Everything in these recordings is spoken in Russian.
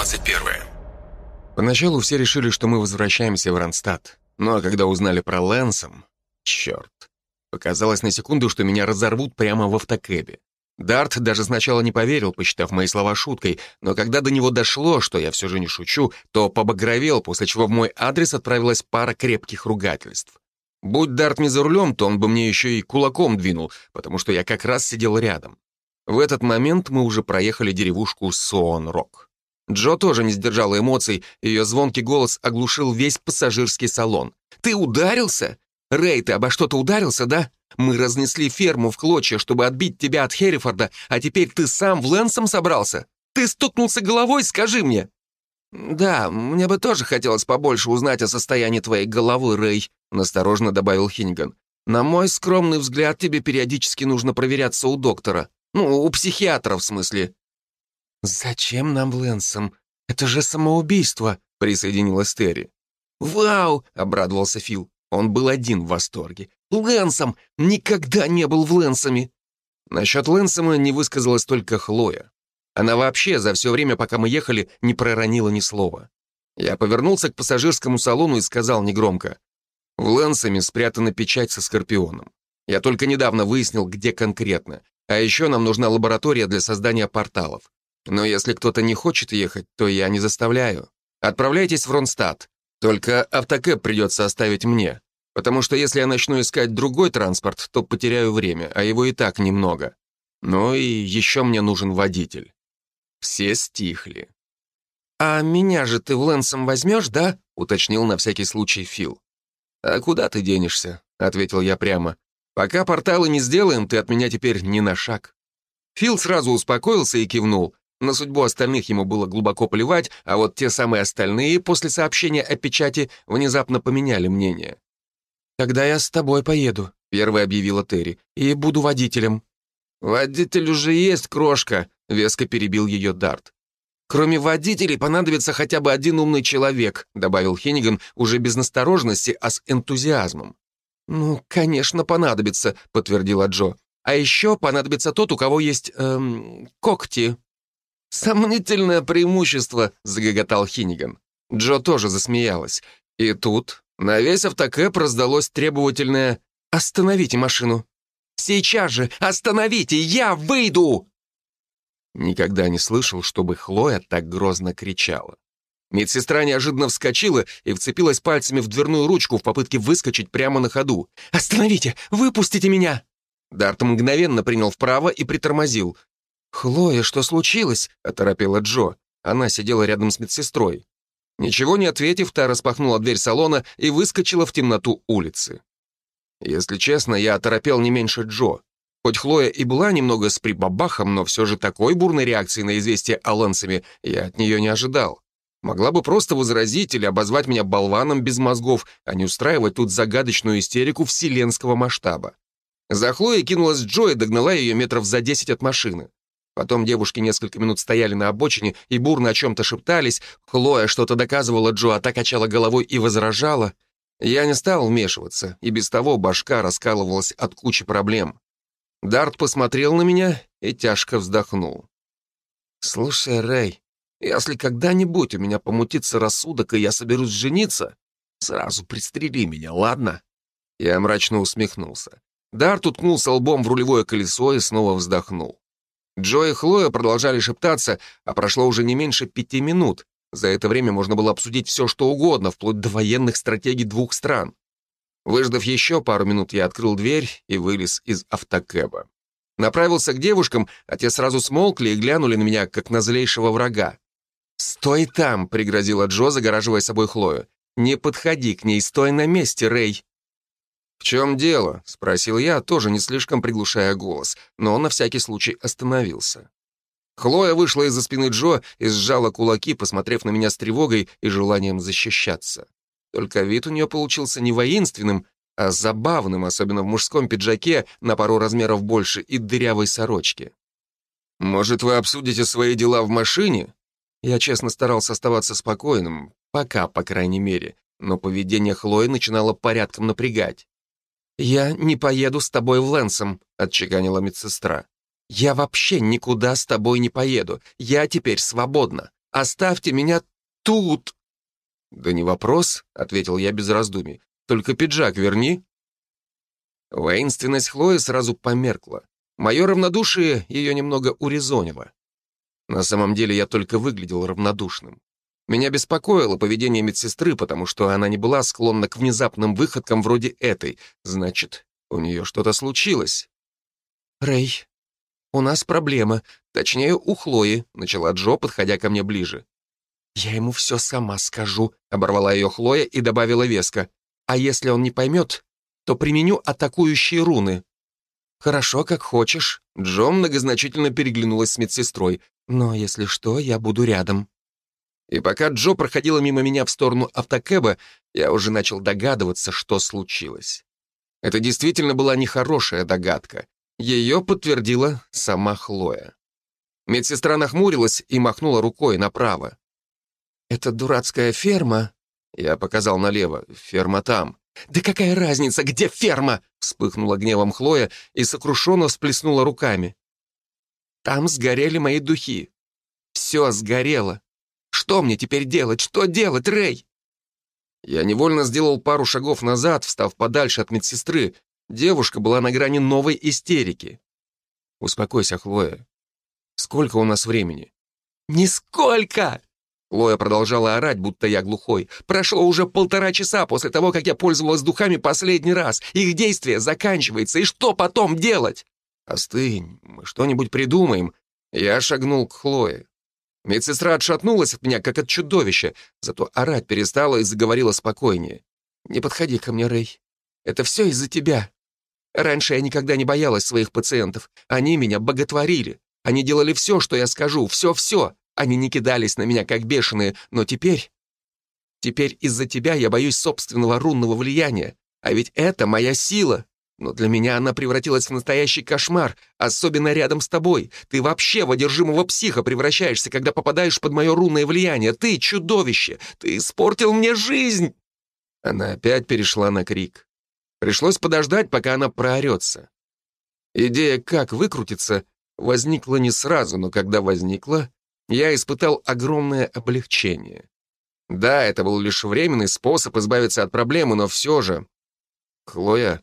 21. Поначалу все решили, что мы возвращаемся в Ронстадт. Ну а когда узнали про Лэнсом... Черт. Показалось на секунду, что меня разорвут прямо в автокэбе. Дарт даже сначала не поверил, посчитав мои слова шуткой, но когда до него дошло, что я все же не шучу, то побагровел, после чего в мой адрес отправилась пара крепких ругательств. Будь Дарт не за рулем, то он бы мне еще и кулаком двинул, потому что я как раз сидел рядом. В этот момент мы уже проехали деревушку Соон-Рок. Джо тоже не сдержала эмоций, ее звонкий голос оглушил весь пассажирский салон. «Ты ударился? Рэй, ты обо что-то ударился, да? Мы разнесли ферму в клочья, чтобы отбить тебя от Херрифорда, а теперь ты сам в Лэнсом собрался? Ты стукнулся головой, скажи мне!» «Да, мне бы тоже хотелось побольше узнать о состоянии твоей головы, Рэй», насторожно добавил Хиниган. «На мой скромный взгляд, тебе периодически нужно проверяться у доктора. Ну, у психиатра, в смысле». «Зачем нам Лэнсом? Это же самоубийство», присоединилась Терри. «Вау!» — обрадовался Фил. Он был один в восторге. «Лэнсом! Никогда не был в Лэнсоме!» Насчет Лэнсома не высказалась только Хлоя. Она вообще за все время, пока мы ехали, не проронила ни слова. Я повернулся к пассажирскому салону и сказал негромко. В Лэнсоме спрятана печать со Скорпионом. Я только недавно выяснил, где конкретно. А еще нам нужна лаборатория для создания порталов. Но если кто-то не хочет ехать, то я не заставляю. Отправляйтесь в Ронстадт. Только автокэп придется оставить мне. Потому что если я начну искать другой транспорт, то потеряю время, а его и так немного. Ну и еще мне нужен водитель. Все стихли. «А меня же ты в Лэнсом возьмешь, да?» — уточнил на всякий случай Фил. «А куда ты денешься?» — ответил я прямо. «Пока порталы не сделаем, ты от меня теперь ни на шаг». Фил сразу успокоился и кивнул. На судьбу остальных ему было глубоко плевать, а вот те самые остальные после сообщения о печати внезапно поменяли мнение. «Тогда я с тобой поеду», — первая объявила Терри, «и буду водителем». «Водитель уже есть, крошка», — веско перебил ее Дарт. «Кроме водителей понадобится хотя бы один умный человек», — добавил Хенниган уже без настороженности, а с энтузиазмом. «Ну, конечно, понадобится», — подтвердила Джо. «А еще понадобится тот, у кого есть, эм, когти». «Сомнительное преимущество», — загоготал Хиниган. Джо тоже засмеялась. И тут на весь автокэп раздалось требовательное «Остановите машину! Сейчас же остановите! Я выйду!» Никогда не слышал, чтобы Хлоя так грозно кричала. Медсестра неожиданно вскочила и вцепилась пальцами в дверную ручку в попытке выскочить прямо на ходу. «Остановите! Выпустите меня!» Дарт мгновенно принял вправо и притормозил. «Хлоя, что случилось?» — оторопела Джо. Она сидела рядом с медсестрой. Ничего не ответив, та распахнула дверь салона и выскочила в темноту улицы. Если честно, я оторопел не меньше Джо. Хоть Хлоя и была немного с прибабахом, но все же такой бурной реакции на известие о Лэнсами я от нее не ожидал. Могла бы просто возразить или обозвать меня болваном без мозгов, а не устраивать тут загадочную истерику вселенского масштаба. За Хлоей кинулась Джо и догнала ее метров за десять от машины. Потом девушки несколько минут стояли на обочине и бурно о чем-то шептались. Хлоя что-то доказывала Джо, а та качала головой и возражала. Я не стал вмешиваться, и без того башка раскалывалась от кучи проблем. Дарт посмотрел на меня и тяжко вздохнул. «Слушай, Рэй, если когда-нибудь у меня помутится рассудок, и я соберусь жениться, сразу пристрели меня, ладно?» Я мрачно усмехнулся. Дарт уткнулся лбом в рулевое колесо и снова вздохнул. Джо и Хлоя продолжали шептаться, а прошло уже не меньше пяти минут. За это время можно было обсудить все, что угодно, вплоть до военных стратегий двух стран. Выждав еще пару минут, я открыл дверь и вылез из автокэба. Направился к девушкам, а те сразу смолкли и глянули на меня, как на злейшего врага. «Стой там!» — пригрозила Джо, загораживая собой Хлою. «Не подходи к ней, стой на месте, Рэй!» «В чем дело?» — спросил я, тоже не слишком приглушая голос, но он на всякий случай остановился. Хлоя вышла из-за спины Джо и сжала кулаки, посмотрев на меня с тревогой и желанием защищаться. Только вид у нее получился не воинственным, а забавным, особенно в мужском пиджаке на пару размеров больше и дырявой сорочке. «Может, вы обсудите свои дела в машине?» Я честно старался оставаться спокойным, пока, по крайней мере, но поведение Хлои начинало порядком напрягать. «Я не поеду с тобой в Лэнсом», — отчеканила медсестра. «Я вообще никуда с тобой не поеду. Я теперь свободна. Оставьте меня тут!» «Да не вопрос», — ответил я без раздумий. «Только пиджак верни». Воинственность Хлои сразу померкла. Мое равнодушие ее немного урезонило. На самом деле я только выглядел равнодушным. Меня беспокоило поведение медсестры, потому что она не была склонна к внезапным выходкам вроде этой. Значит, у нее что-то случилось. «Рэй, у нас проблема. Точнее, у Хлои», — начала Джо, подходя ко мне ближе. «Я ему все сама скажу», — оборвала ее Хлоя и добавила веско. «А если он не поймет, то применю атакующие руны». «Хорошо, как хочешь». Джо многозначительно переглянулась с медсестрой. «Но если что, я буду рядом». И пока Джо проходила мимо меня в сторону автокэба, я уже начал догадываться, что случилось. Это действительно была нехорошая догадка. Ее подтвердила сама Хлоя. Медсестра нахмурилась и махнула рукой направо. «Это дурацкая ферма?» Я показал налево. «Ферма там». «Да какая разница, где ферма?» Вспыхнула гневом Хлоя и сокрушенно всплеснула руками. «Там сгорели мои духи. Все сгорело. Что мне теперь делать? Что делать, Рэй?» Я невольно сделал пару шагов назад, встав подальше от медсестры. Девушка была на грани новой истерики. «Успокойся, Хлоя. Сколько у нас времени?» «Нисколько!» Лоя продолжала орать, будто я глухой. «Прошло уже полтора часа после того, как я пользовалась духами последний раз. Их действие заканчивается, и что потом делать?» «Остынь, мы что-нибудь придумаем». Я шагнул к Хлое. Медсестра отшатнулась от меня, как от чудовища, зато орать перестала и заговорила спокойнее. «Не подходи ко мне, Рэй. Это все из-за тебя. Раньше я никогда не боялась своих пациентов. Они меня боготворили. Они делали все, что я скажу, все-все. Они не кидались на меня, как бешеные, но теперь... Теперь из-за тебя я боюсь собственного рунного влияния. А ведь это моя сила. Но для меня она превратилась в настоящий кошмар, особенно рядом с тобой. Ты вообще в одержимого психа превращаешься, когда попадаешь под мое рунное влияние. Ты чудовище! Ты испортил мне жизнь!» Она опять перешла на крик. Пришлось подождать, пока она проорется. Идея, как выкрутиться, возникла не сразу, но когда возникла, я испытал огромное облегчение. Да, это был лишь временный способ избавиться от проблемы, но все же... «Хлоя,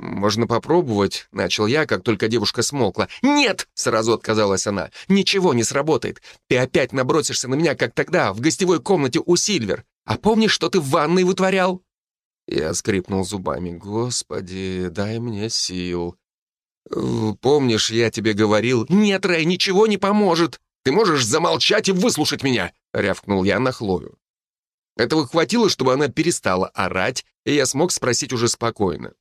можно попробовать», — начал я, как только девушка смолкла. «Нет!» — сразу отказалась она. «Ничего не сработает. Ты опять набросишься на меня, как тогда, в гостевой комнате у Сильвер. А помнишь, что ты в ванной вытворял?» Я скрипнул зубами. «Господи, дай мне сил». «Э, «Помнишь, я тебе говорил...» «Нет, Рэй, ничего не поможет!» Ты можешь замолчать и выслушать меня!» — рявкнул я на Хлою. Этого хватило, чтобы она перестала орать, и я смог спросить уже спокойно.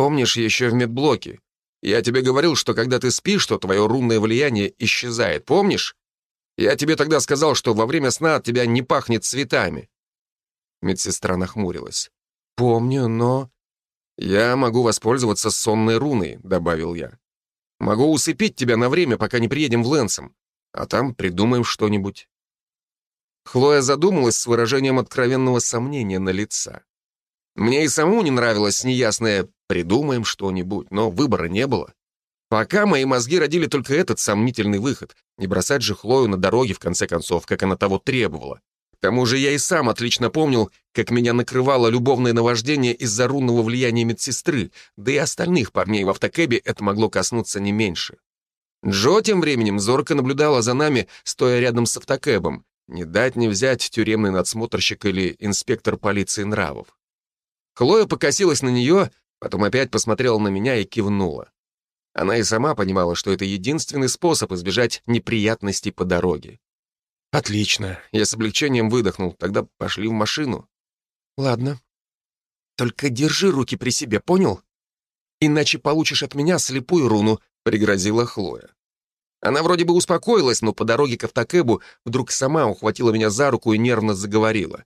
«Помнишь еще в медблоке? Я тебе говорил, что когда ты спишь, то твое рунное влияние исчезает, помнишь? Я тебе тогда сказал, что во время сна от тебя не пахнет цветами». Медсестра нахмурилась. «Помню, но...» «Я могу воспользоваться сонной руной», — добавил я. Могу усыпить тебя на время, пока не приедем в Лэнсом, а там придумаем что-нибудь». Хлоя задумалась с выражением откровенного сомнения на лица. Мне и самому не нравилось неясное «придумаем что-нибудь», но выбора не было. Пока мои мозги родили только этот сомнительный выход, не бросать же Хлою на дороге, в конце концов, как она того требовала. К тому же я и сам отлично помнил, как меня накрывало любовное наваждение из-за рунного влияния медсестры, да и остальных парней в автокэбе это могло коснуться не меньше. Джо тем временем зорко наблюдала за нами, стоя рядом с автокэбом. Не дать не взять тюремный надсмотрщик или инспектор полиции нравов. Хлоя покосилась на нее, потом опять посмотрела на меня и кивнула. Она и сама понимала, что это единственный способ избежать неприятностей по дороге. «Отлично». Я с облегчением выдохнул. Тогда пошли в машину. «Ладно. Только держи руки при себе, понял? Иначе получишь от меня слепую руну», — пригрозила Хлоя. Она вроде бы успокоилась, но по дороге к автокэбу вдруг сама ухватила меня за руку и нервно заговорила.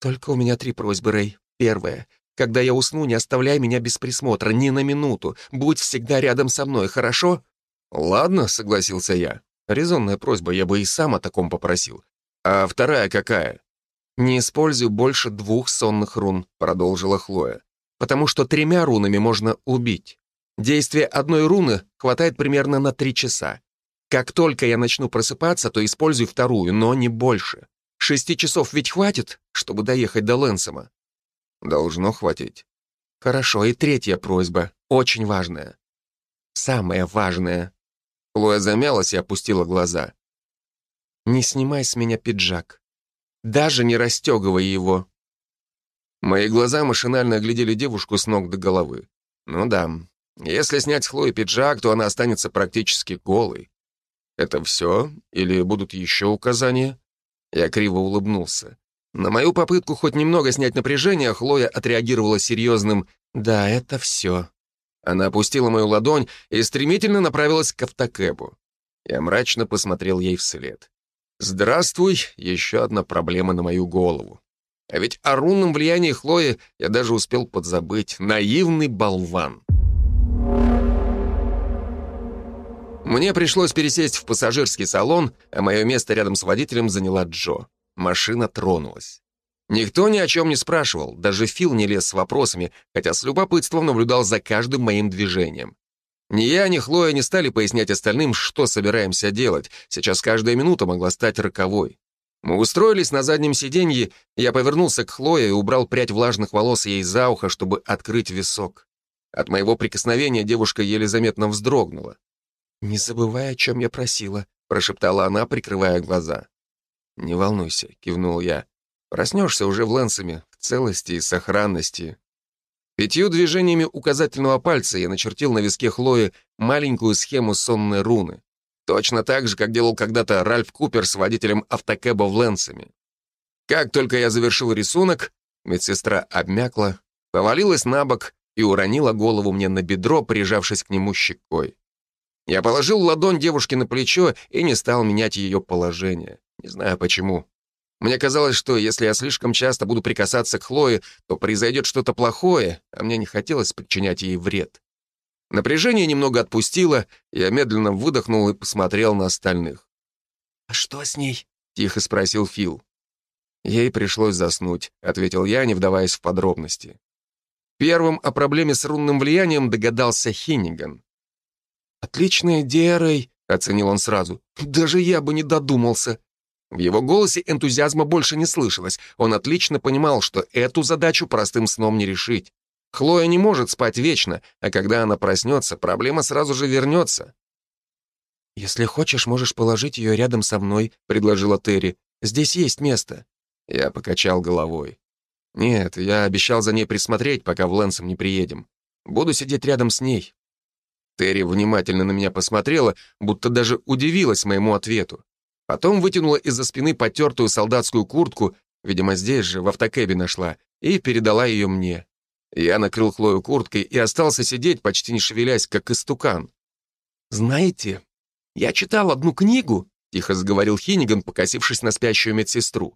«Только у меня три просьбы, Рэй. Первая. Когда я усну, не оставляй меня без присмотра, ни на минуту. Будь всегда рядом со мной, хорошо?» «Ладно», — согласился я. Резонная просьба, я бы и сам о таком попросил. А вторая какая? «Не используй больше двух сонных рун», — продолжила Хлоя. «Потому что тремя рунами можно убить. Действие одной руны хватает примерно на три часа. Как только я начну просыпаться, то используй вторую, но не больше. Шести часов ведь хватит, чтобы доехать до Лэнсома?» «Должно хватить». «Хорошо, и третья просьба, очень важная. Самая важная». Хлоя замялась и опустила глаза. «Не снимай с меня пиджак. Даже не расстегивай его». Мои глаза машинально оглядели девушку с ног до головы. Ну да, если снять с Хлои пиджак, то она останется практически голой. Это все? Или будут еще указания? Я криво улыбнулся. На мою попытку хоть немного снять напряжение, Хлоя отреагировала серьезным «Да, это все». Она опустила мою ладонь и стремительно направилась к автокэбу. Я мрачно посмотрел ей вслед. «Здравствуй, еще одна проблема на мою голову». А ведь о рунном влиянии Хлои я даже успел подзабыть. Наивный болван. Мне пришлось пересесть в пассажирский салон, а мое место рядом с водителем заняла Джо. Машина тронулась. Никто ни о чем не спрашивал, даже Фил не лез с вопросами, хотя с любопытством наблюдал за каждым моим движением. Ни я, ни Хлоя не стали пояснять остальным, что собираемся делать. Сейчас каждая минута могла стать роковой. Мы устроились на заднем сиденье, я повернулся к Хлое и убрал прядь влажных волос ей за ухо, чтобы открыть висок. От моего прикосновения девушка еле заметно вздрогнула. «Не забывай, о чем я просила», — прошептала она, прикрывая глаза. «Не волнуйся», — кивнул я. «Проснешься уже в Лэнсами, в целости и сохранности». Пятью движениями указательного пальца я начертил на виске Хлои маленькую схему сонной руны. Точно так же, как делал когда-то Ральф Купер с водителем автокэба в Лэнсами. Как только я завершил рисунок, медсестра обмякла, повалилась на бок и уронила голову мне на бедро, прижавшись к нему щекой. Я положил ладонь девушке на плечо и не стал менять ее положение. Не знаю почему. Мне казалось, что если я слишком часто буду прикасаться к Хлое, то произойдет что-то плохое, а мне не хотелось причинять ей вред. Напряжение немного отпустило, я медленно выдохнул и посмотрел на остальных. «А что с ней?» — тихо спросил Фил. «Ей пришлось заснуть», — ответил я, не вдаваясь в подробности. Первым о проблеме с рунным влиянием догадался Хинниган. «Отличная идея, Рэй», — оценил он сразу. «Даже я бы не додумался». В его голосе энтузиазма больше не слышалось. Он отлично понимал, что эту задачу простым сном не решить. Хлоя не может спать вечно, а когда она проснется, проблема сразу же вернется. «Если хочешь, можешь положить ее рядом со мной», — предложила Терри. «Здесь есть место». Я покачал головой. «Нет, я обещал за ней присмотреть, пока в Лэнсом не приедем. Буду сидеть рядом с ней». Терри внимательно на меня посмотрела, будто даже удивилась моему ответу. Потом вытянула из-за спины потертую солдатскую куртку, видимо, здесь же, в автокэбе нашла, и передала ее мне. Я накрыл Хлою курткой и остался сидеть, почти не шевелясь, как истукан. «Знаете, я читал одну книгу», — тихо заговорил Хиниган, покосившись на спящую медсестру.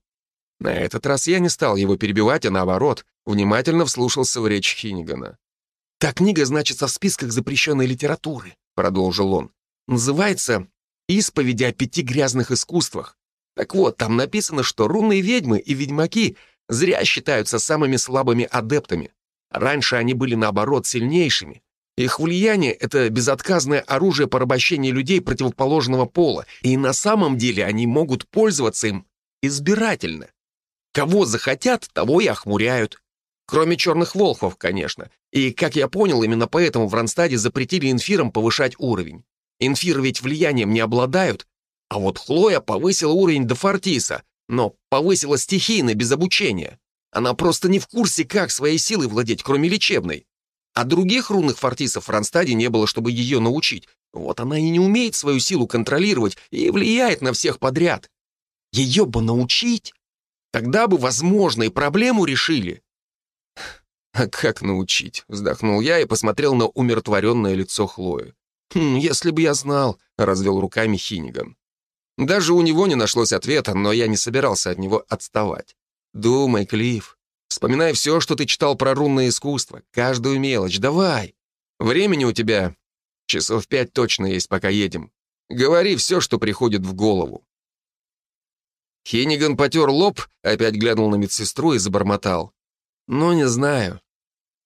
На этот раз я не стал его перебивать, а наоборот, внимательно вслушался в речь Хинигана. «Та книга значится в списках запрещенной литературы», — продолжил он. «Называется «Исповеди о пяти грязных искусствах». Так вот, там написано, что рунные ведьмы и ведьмаки зря считаются самыми слабыми адептами. Раньше они были, наоборот, сильнейшими. Их влияние — это безотказное оружие порабощения людей противоположного пола, и на самом деле они могут пользоваться им избирательно. Кого захотят, того и охмуряют. Кроме черных волхвов, конечно. И, как я понял, именно поэтому в Ронстаде запретили инфирам повышать уровень. Инфиры ведь влиянием не обладают. А вот Хлоя повысила уровень до Фортиса, но повысила стихийно, без обучения. Она просто не в курсе, как своей силой владеть, кроме лечебной. А других рунных фортисов в Ронстаде не было, чтобы ее научить. Вот она и не умеет свою силу контролировать и влияет на всех подряд. Ее бы научить, тогда бы, возможно, и проблему решили. «А как научить?» — вздохнул я и посмотрел на умиротворенное лицо Хлои. «Хм, «Если бы я знал», — развел руками Хиниган. Даже у него не нашлось ответа, но я не собирался от него отставать. Думай, Клифф. Вспоминай все, что ты читал про рунное искусство. Каждую мелочь. Давай. Времени у тебя часов пять точно есть, пока едем. Говори все, что приходит в голову. Хенниган потер лоб, опять глянул на медсестру и забормотал. «Ну, не знаю.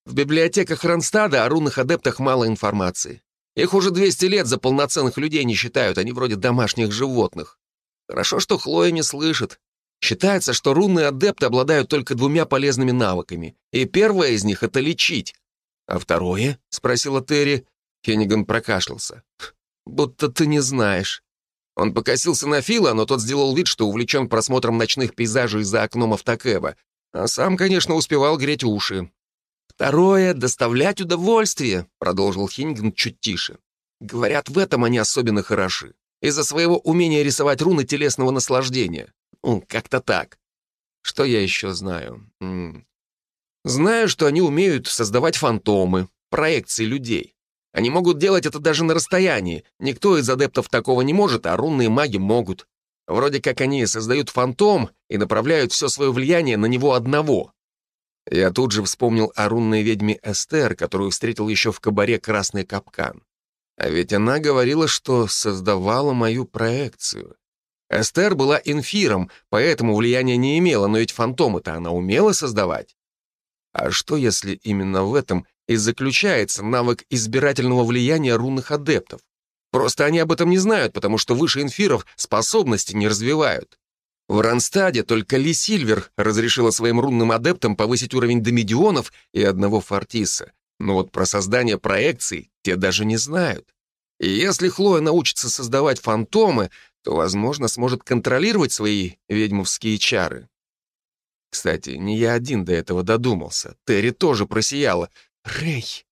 В библиотеках Ронстада о рунных адептах мало информации. Их уже 200 лет за полноценных людей не считают, они вроде домашних животных. Хорошо, что Хлоя не слышит. Считается, что рунные адепты обладают только двумя полезными навыками, и первое из них — это лечить. «А второе?» — спросила Терри. Хенниган прокашлялся. «Будто ты не знаешь». Он покосился на Фила, но тот сделал вид, что увлечен просмотром ночных пейзажей за окном автокэба, а сам, конечно, успевал греть уши. «Второе — доставлять удовольствие», — продолжил Хиннинган чуть тише. «Говорят, в этом они особенно хороши. Из-за своего умения рисовать руны телесного наслаждения. Ну, как-то так. Что я еще знаю? М -м. Знаю, что они умеют создавать фантомы, проекции людей. Они могут делать это даже на расстоянии. Никто из адептов такого не может, а рунные маги могут. Вроде как они создают фантом и направляют все свое влияние на него одного. Я тут же вспомнил о рунной ведьме Эстер, которую встретил еще в кабаре «Красный капкан». А ведь она говорила, что создавала мою проекцию. Эстер была инфиром, поэтому влияния не имела, но ведь фантомы-то она умела создавать. А что, если именно в этом и заключается навык избирательного влияния рунных адептов? Просто они об этом не знают, потому что выше инфиров способности не развивают. В Ранстаде только Ли Сильвер разрешила своим рунным адептам повысить уровень до медионов и одного фортиса. Но вот про создание проекций те даже не знают. И если Хлоя научится создавать фантомы, то, возможно, сможет контролировать свои ведьмовские чары. Кстати, не я один до этого додумался. Терри тоже просияла. «Рэй,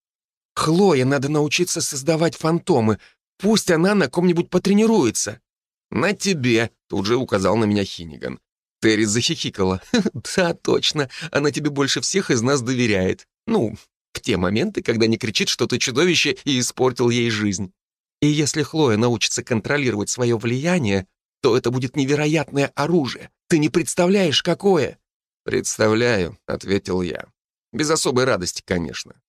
Хлое надо научиться создавать фантомы. Пусть она на ком-нибудь потренируется». «На тебе», — тут же указал на меня Хиниган. Терри захихикала. «Да, точно, она тебе больше всех из нас доверяет. Ну, в те моменты, когда не кричит, что ты чудовище и испортил ей жизнь. И если Хлоя научится контролировать свое влияние, то это будет невероятное оружие. Ты не представляешь, какое!» «Представляю», — ответил я. Без особой радости, конечно.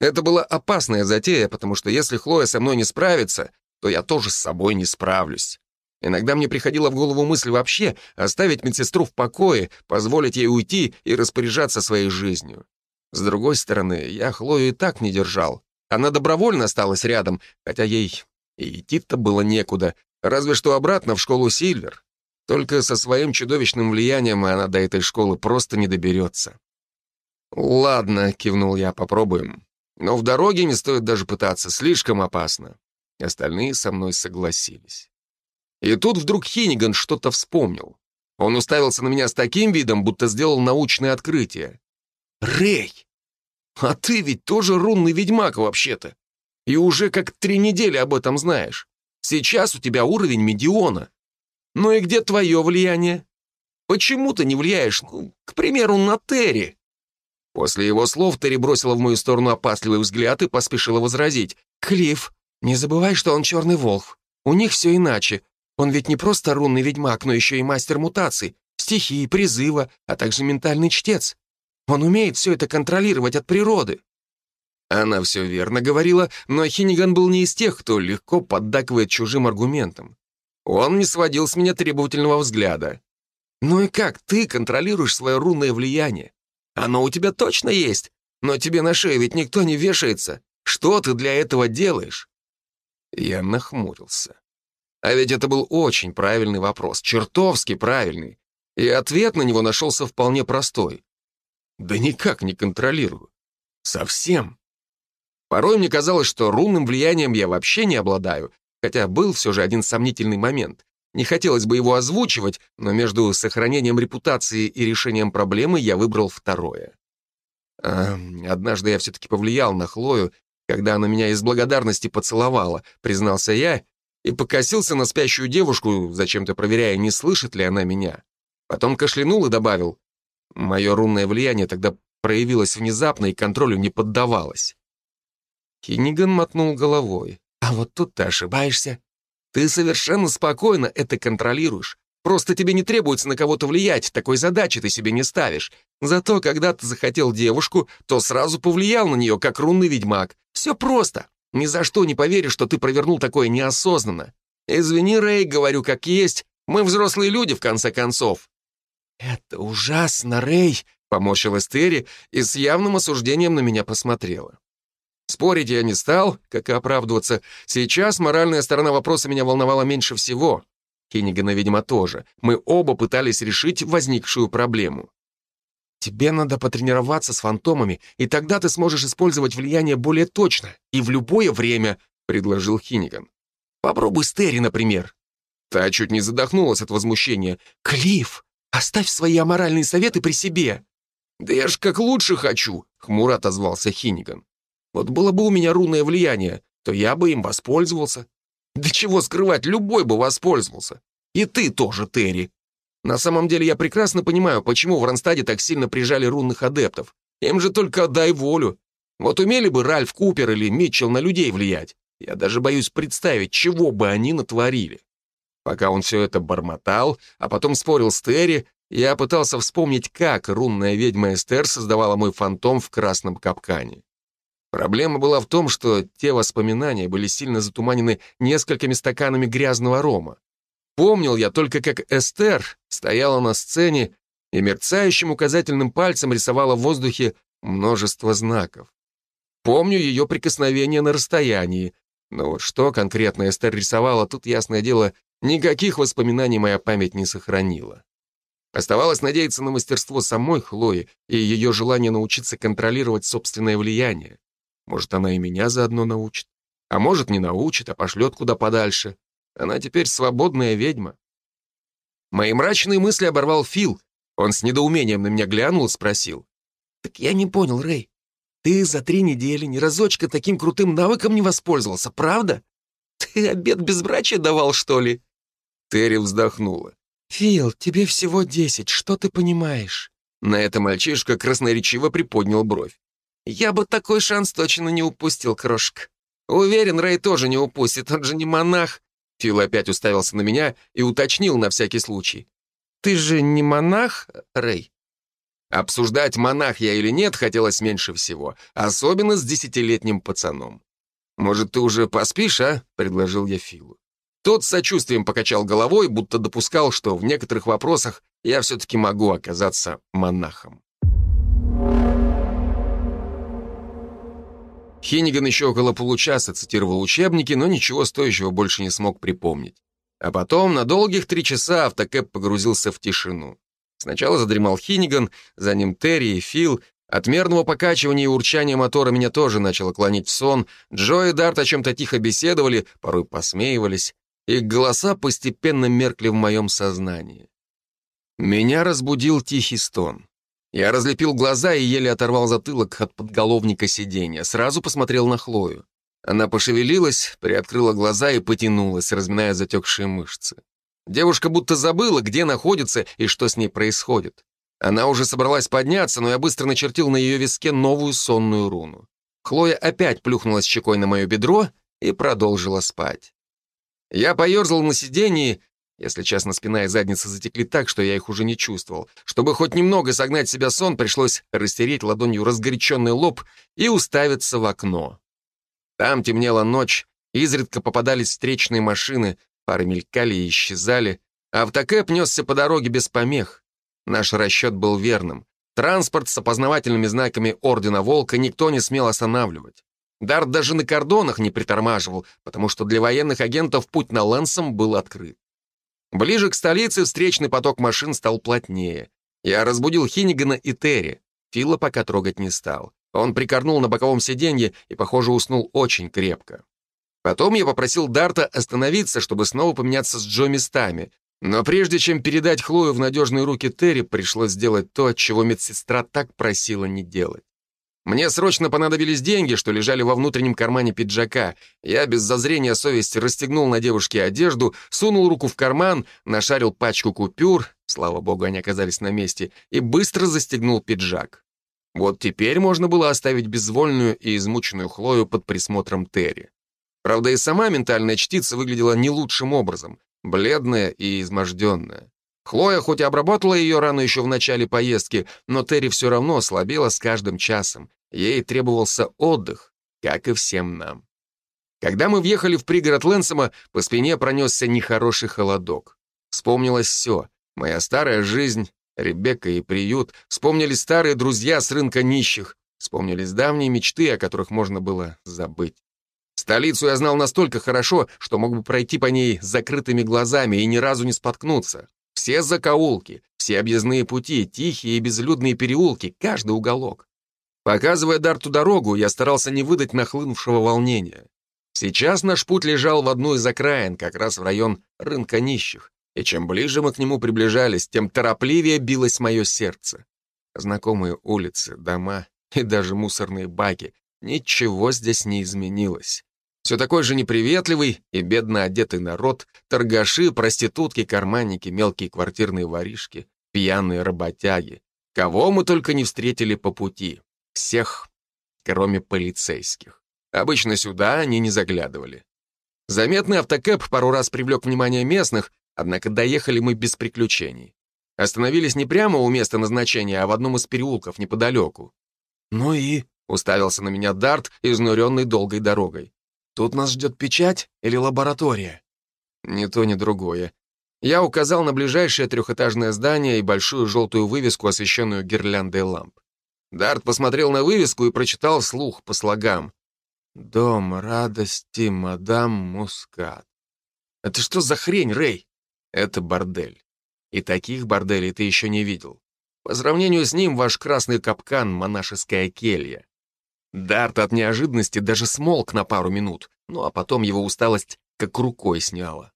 Это была опасная затея, потому что если Хлоя со мной не справится, то я тоже с собой не справлюсь. Иногда мне приходила в голову мысль вообще оставить медсестру в покое, позволить ей уйти и распоряжаться своей жизнью. С другой стороны, я Хлою и так не держал. Она добровольно осталась рядом, хотя ей и идти-то было некуда, разве что обратно в школу Сильвер. Только со своим чудовищным влиянием она до этой школы просто не доберется. «Ладно», — кивнул я, — «попробуем. Но в дороге не стоит даже пытаться, слишком опасно». Остальные со мной согласились. И тут вдруг Хиниган что-то вспомнил. Он уставился на меня с таким видом, будто сделал научное открытие. «Рэй, а ты ведь тоже рунный ведьмак вообще-то. И уже как три недели об этом знаешь. Сейчас у тебя уровень медиона. Ну и где твое влияние? Почему ты не влияешь, ну, к примеру, на Терри?» После его слов Терри бросила в мою сторону опасливый взгляд и поспешила возразить. «Клифф, не забывай, что он черный волк. У них все иначе. Он ведь не просто рунный ведьмак, но еще и мастер мутаций, стихии, призыва, а также ментальный чтец. Он умеет все это контролировать от природы». Она все верно говорила, но Хиниган был не из тех, кто легко поддакивает чужим аргументам. Он не сводил с меня требовательного взгляда. «Ну и как ты контролируешь свое рунное влияние? Оно у тебя точно есть, но тебе на шею ведь никто не вешается. Что ты для этого делаешь?» Я нахмурился. А ведь это был очень правильный вопрос, чертовски правильный. И ответ на него нашелся вполне простой. Да никак не контролирую. Совсем. Порой мне казалось, что рунным влиянием я вообще не обладаю, хотя был все же один сомнительный момент. Не хотелось бы его озвучивать, но между сохранением репутации и решением проблемы я выбрал второе. А, однажды я все-таки повлиял на Хлою, когда она меня из благодарности поцеловала, признался я, и покосился на спящую девушку, зачем-то проверяя, не слышит ли она меня. Потом кашлянул и добавил, мое рунное влияние тогда проявилось внезапно и контролю не поддавалось. Хиниган мотнул головой. «А вот тут ты ошибаешься. Ты совершенно спокойно это контролируешь. Просто тебе не требуется на кого-то влиять, такой задачи ты себе не ставишь. Зато, когда ты захотел девушку, то сразу повлиял на нее, как рунный ведьмак. Все просто. Ни за что не поверишь, что ты провернул такое неосознанно. Извини, Рэй, говорю как есть. Мы взрослые люди, в конце концов». «Это ужасно, Рэй», — поморщилась Терри и с явным осуждением на меня посмотрела. Спорить я не стал, как и оправдываться. Сейчас моральная сторона вопроса меня волновала меньше всего. Хеннигана, видимо, тоже. Мы оба пытались решить возникшую проблему. «Тебе надо потренироваться с фантомами, и тогда ты сможешь использовать влияние более точно и в любое время», — предложил Хинниган. «Попробуй с Терри, например». Та чуть не задохнулась от возмущения. «Клифф, оставь свои аморальные советы при себе». «Да я ж как лучше хочу», — хмуро отозвался Хинниган. «Вот было бы у меня рунное влияние, то я бы им воспользовался. Да чего скрывать, любой бы воспользовался. И ты тоже, Терри. На самом деле я прекрасно понимаю, почему в Ронстаде так сильно прижали рунных адептов. Им же только отдай волю. Вот умели бы Ральф Купер или Митчелл на людей влиять. Я даже боюсь представить, чего бы они натворили. Пока он все это бормотал, а потом спорил с Терри, я пытался вспомнить, как рунная ведьма Эстер создавала мой фантом в красном капкане. Проблема была в том, что те воспоминания были сильно затуманены несколькими стаканами грязного рома. Помнил я только, как Эстер стояла на сцене и мерцающим указательным пальцем рисовала в воздухе множество знаков. Помню ее прикосновение на расстоянии, но вот что конкретно Эстер рисовала, тут, ясное дело, никаких воспоминаний моя память не сохранила. Оставалось надеяться на мастерство самой Хлои и ее желание научиться контролировать собственное влияние. Может, она и меня заодно научит. А может, не научит, а пошлет куда подальше. Она теперь свободная ведьма. Мои мрачные мысли оборвал Фил. Он с недоумением на меня глянул и спросил. «Так я не понял, Рэй. Ты за три недели ни разочка таким крутым навыком не воспользовался, правда? Ты обед безбрачия давал, что ли?» Терри вздохнула. «Фил, тебе всего десять, что ты понимаешь?» На это мальчишка красноречиво приподнял бровь. Я бы такой шанс точно не упустил, крошка. Уверен, Рэй тоже не упустит, он же не монах. Фил опять уставился на меня и уточнил на всякий случай. Ты же не монах, Рэй? Обсуждать, монах я или нет, хотелось меньше всего, особенно с десятилетним пацаном. «Может, ты уже поспишь, а?» — предложил я Филу. Тот с сочувствием покачал головой, будто допускал, что в некоторых вопросах я все-таки могу оказаться монахом. Хенниган еще около получаса цитировал учебники, но ничего стоящего больше не смог припомнить. А потом на долгих три часа автокэп погрузился в тишину. Сначала задремал Хинниган, за ним Терри и Фил. От мерного покачивания и урчания мотора меня тоже начало клонить в сон. Джо и Дарт о чем-то тихо беседовали, порой посмеивались. Их голоса постепенно меркли в моем сознании. Меня разбудил тихий стон. Я разлепил глаза и еле оторвал затылок от подголовника сиденья. Сразу посмотрел на Хлою. Она пошевелилась, приоткрыла глаза и потянулась, разминая затекшие мышцы. Девушка будто забыла, где находится и что с ней происходит. Она уже собралась подняться, но я быстро начертил на ее виске новую сонную руну. Хлоя опять плюхнулась щекой на мое бедро и продолжила спать. Я поерзал на сиденье если честно, спина и задница затекли так, что я их уже не чувствовал. Чтобы хоть немного согнать себя сон, пришлось растереть ладонью разгоряченный лоб и уставиться в окно. Там темнела ночь, изредка попадались встречные машины, пары мелькали и исчезали. Автокэп несся по дороге без помех. Наш расчет был верным. Транспорт с опознавательными знаками Ордена Волка никто не смел останавливать. Дарт даже на кордонах не притормаживал, потому что для военных агентов путь на Лэнсом был открыт. Ближе к столице встречный поток машин стал плотнее. Я разбудил Хиннигана и Терри. Фила пока трогать не стал. Он прикорнул на боковом сиденье и, похоже, уснул очень крепко. Потом я попросил Дарта остановиться, чтобы снова поменяться с Джо местами. Но прежде чем передать Хлою в надежные руки Терри, пришлось сделать то, чего медсестра так просила не делать. Мне срочно понадобились деньги, что лежали во внутреннем кармане пиджака. Я без зазрения совести расстегнул на девушке одежду, сунул руку в карман, нашарил пачку купюр, слава богу, они оказались на месте, и быстро застегнул пиджак. Вот теперь можно было оставить безвольную и измученную Хлою под присмотром Терри. Правда, и сама ментальная чтица выглядела не лучшим образом, бледная и изможденная. Хлоя хоть и обработала ее рану еще в начале поездки, но Терри все равно ослабела с каждым часом. Ей требовался отдых, как и всем нам. Когда мы въехали в пригород Лэнсома, по спине пронесся нехороший холодок. Вспомнилось все. Моя старая жизнь, Ребекка и приют. Вспомнили старые друзья с рынка нищих. Вспомнились давние мечты, о которых можно было забыть. Столицу я знал настолько хорошо, что мог бы пройти по ней закрытыми глазами и ни разу не споткнуться. Все закоулки, все объездные пути, тихие и безлюдные переулки, каждый уголок. Показывая Дарту дорогу, я старался не выдать нахлынувшего волнения. Сейчас наш путь лежал в одну из окраин, как раз в район рынка нищих, и чем ближе мы к нему приближались, тем торопливее билось мое сердце. Знакомые улицы, дома и даже мусорные баки. Ничего здесь не изменилось. Все такой же неприветливый и бедно одетый народ, торгаши, проститутки, карманники, мелкие квартирные воришки, пьяные работяги. Кого мы только не встретили по пути. Всех, кроме полицейских. Обычно сюда они не заглядывали. Заметный автокэп пару раз привлек внимание местных, однако доехали мы без приключений. Остановились не прямо у места назначения, а в одном из переулков неподалеку. «Ну и?» — уставился на меня Дарт, изнуренный долгой дорогой. «Тут нас ждет печать или лаборатория?» «Ни то, ни другое. Я указал на ближайшее трехэтажное здание и большую желтую вывеску, освещенную гирляндой ламп. Дарт посмотрел на вывеску и прочитал вслух по слогам. «Дом радости, мадам Мускат». «Это что за хрень, Рэй?» «Это бордель. И таких борделей ты еще не видел. По сравнению с ним ваш красный капкан — монашеская келья. Дарт от неожиданности даже смолк на пару минут, ну а потом его усталость как рукой сняла.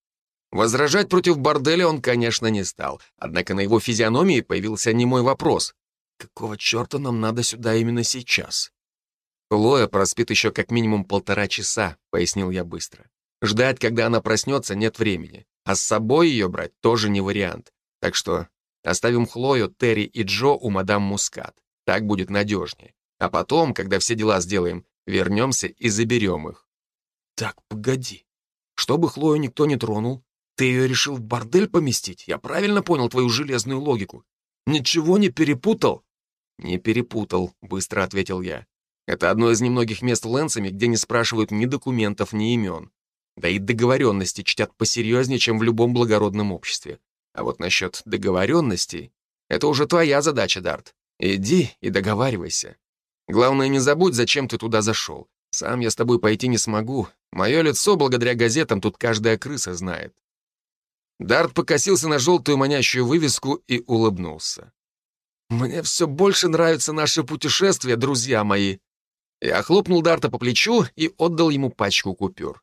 Возражать против борделя он, конечно, не стал, однако на его физиономии появился немой вопрос. «Какого черта нам надо сюда именно сейчас?» «Хлоя проспит еще как минимум полтора часа», — пояснил я быстро. «Ждать, когда она проснется, нет времени, а с собой ее брать тоже не вариант. Так что оставим Хлою, Терри и Джо у мадам Мускат. Так будет надежнее. А потом, когда все дела сделаем, вернемся и заберем их. Так, погоди. Чтобы Хлою никто не тронул, ты ее решил в бордель поместить? Я правильно понял твою железную логику? Ничего не перепутал? Не перепутал, быстро ответил я. Это одно из немногих мест Лэнсами, где не спрашивают ни документов, ни имен. Да и договоренности чтят посерьезнее, чем в любом благородном обществе. А вот насчет договоренностей — это уже твоя задача, Дарт. Иди и договаривайся. Главное, не забудь, зачем ты туда зашел. Сам я с тобой пойти не смогу. Мое лицо, благодаря газетам, тут каждая крыса знает». Дарт покосился на желтую манящую вывеску и улыбнулся. «Мне все больше нравится наше путешествие, друзья мои». Я хлопнул Дарта по плечу и отдал ему пачку купюр.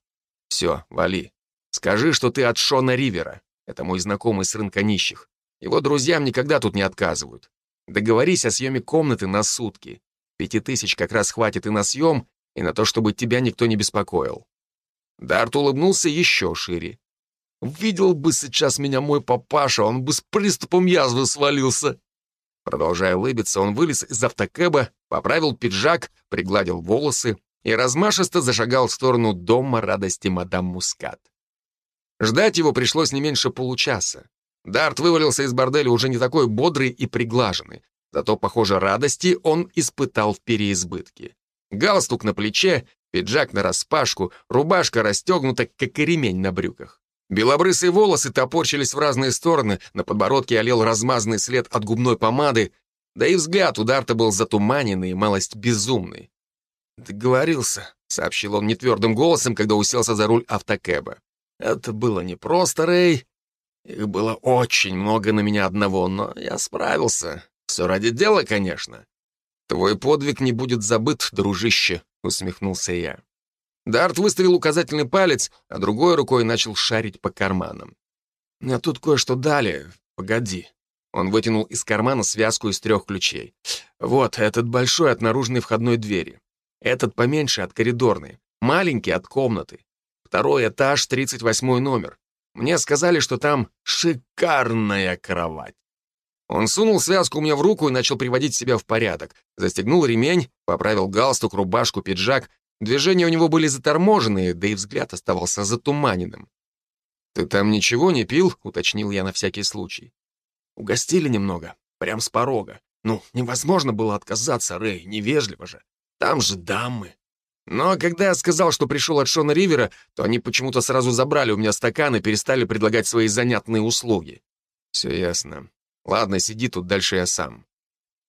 «Все, вали. Скажи, что ты от Шона Ривера. Это мой знакомый с рынка нищих. Его друзьям никогда тут не отказывают. Договорись о съеме комнаты на сутки. Пяти тысяч как раз хватит и на съем, и на то, чтобы тебя никто не беспокоил». Дарт улыбнулся еще шире. «Видел бы сейчас меня мой папаша, он бы с приступом язвы свалился». Продолжая улыбиться, он вылез из автокэба, поправил пиджак, пригладил волосы и размашисто зашагал в сторону дома радости мадам Мускат. Ждать его пришлось не меньше получаса. Дарт вывалился из борделя уже не такой бодрый и приглаженный. Зато, похоже, радости он испытал в переизбытке. Галстук на плече, пиджак нараспашку, рубашка расстегнута, как и ремень на брюках. Белобрысые волосы топорщились в разные стороны, на подбородке олел размазанный след от губной помады, да и взгляд у Дарта был затуманенный и малость безумный. «Договорился», — сообщил он нетвердым голосом, когда уселся за руль автокэба. Это было непросто, Рэй. Их было очень много на меня одного, но я справился. Все ради дела, конечно. Твой подвиг не будет забыт, дружище, усмехнулся я. Дарт выставил указательный палец, а другой рукой начал шарить по карманам. «А тут кое-что дали. Погоди». Он вытянул из кармана связку из трех ключей. «Вот, этот большой от наружной входной двери. Этот поменьше от коридорной. Маленький от комнаты. Второй этаж, 38 номер. Мне сказали, что там шикарная кровать. Он сунул связку мне в руку и начал приводить себя в порядок. Застегнул ремень, поправил галстук, рубашку, пиджак. Движения у него были заторможенные, да и взгляд оставался затуманенным. «Ты там ничего не пил?» — уточнил я на всякий случай. «Угостили немного, прям с порога. Ну, невозможно было отказаться, Рэй, невежливо же. Там же дамы». Но когда я сказал, что пришел от Шона Ривера, то они почему-то сразу забрали у меня стакан и перестали предлагать свои занятные услуги. Все ясно. Ладно, сиди тут, дальше я сам.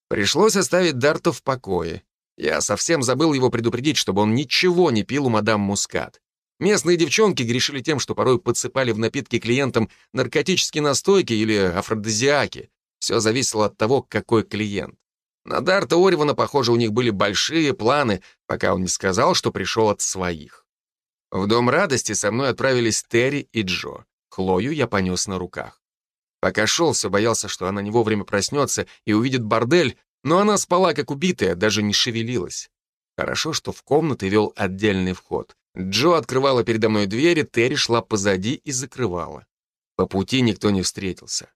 Пришлось оставить Дарта в покое. Я совсем забыл его предупредить, чтобы он ничего не пил у мадам Мускат. Местные девчонки грешили тем, что порой подсыпали в напитки клиентам наркотические настойки или афродизиаки. Все зависело от того, какой клиент. На Дарта Оривана, похоже, у них были большие планы, пока он не сказал, что пришел от своих. В Дом радости со мной отправились Терри и Джо. Хлою я понес на руках. Пока шел, все боялся, что она не вовремя проснется и увидит бордель, но она спала как убитая, даже не шевелилась. Хорошо, что в комнаты вел отдельный вход. Джо открывала передо мной двери, Терри шла позади и закрывала. По пути никто не встретился.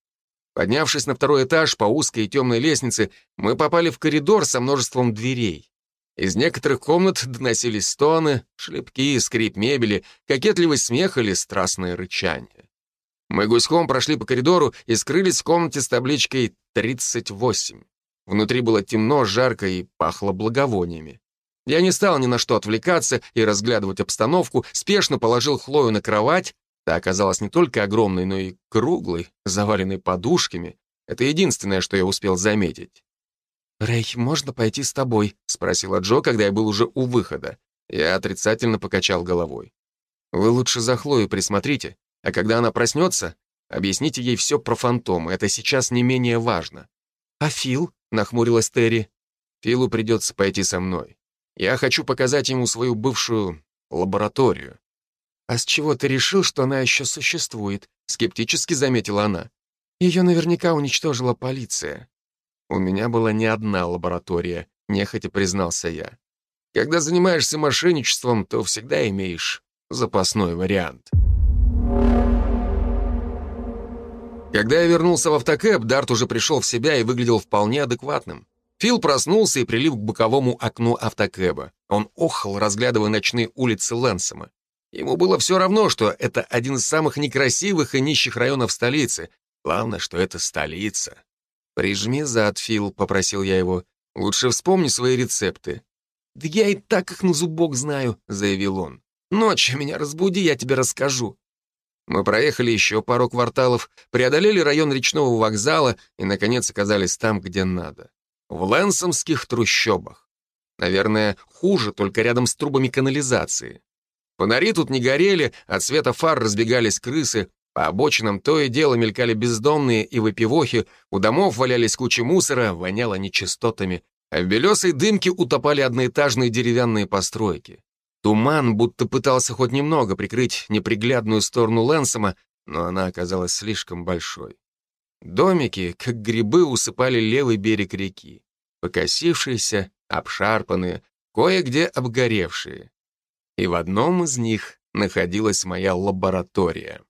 Поднявшись на второй этаж по узкой и темной лестнице, мы попали в коридор со множеством дверей. Из некоторых комнат доносились стоны, шлепки, скрип мебели, кокетливый смех или страстное рычание. Мы гуськом прошли по коридору и скрылись в комнате с табличкой «38». Внутри было темно, жарко и пахло благовониями. Я не стал ни на что отвлекаться и разглядывать обстановку, спешно положил Хлою на кровать, Та оказалась не только огромной, но и круглой, заваленной подушками. Это единственное, что я успел заметить. «Рэй, можно пойти с тобой?» — спросила Джо, когда я был уже у выхода. Я отрицательно покачал головой. «Вы лучше за Хлою присмотрите, а когда она проснется, объясните ей все про фантомы, это сейчас не менее важно». «А Фил?» — нахмурилась Терри. «Филу придется пойти со мной. Я хочу показать ему свою бывшую лабораторию. «А с чего ты решил, что она еще существует?» — скептически заметила она. «Ее наверняка уничтожила полиция». «У меня была не одна лаборатория», — нехотя признался я. «Когда занимаешься мошенничеством, то всегда имеешь запасной вариант». Когда я вернулся в автокэп, Дарт уже пришел в себя и выглядел вполне адекватным. Фил проснулся и прилип к боковому окну автокэба. Он охал, разглядывая ночные улицы Лэнсома. Ему было все равно, что это один из самых некрасивых и нищих районов столицы. Главное, что это столица. «Прижми зад, Фил», — попросил я его. «Лучше вспомни свои рецепты». «Да я и так их на зубок знаю», — заявил он. «Ночью меня разбуди, я тебе расскажу». Мы проехали еще пару кварталов, преодолели район речного вокзала и, наконец, оказались там, где надо. В лэнсомских трущобах. Наверное, хуже, только рядом с трубами канализации. Фонари тут не горели, от света фар разбегались крысы, по обочинам то и дело мелькали бездомные и выпивохи, у домов валялись кучи мусора, воняло нечистотами, а в белесой дымке утопали одноэтажные деревянные постройки. Туман будто пытался хоть немного прикрыть неприглядную сторону Лэнсома, но она оказалась слишком большой. Домики, как грибы, усыпали левый берег реки. Покосившиеся, обшарпанные, кое-где обгоревшие и в одном из них находилась моя лаборатория.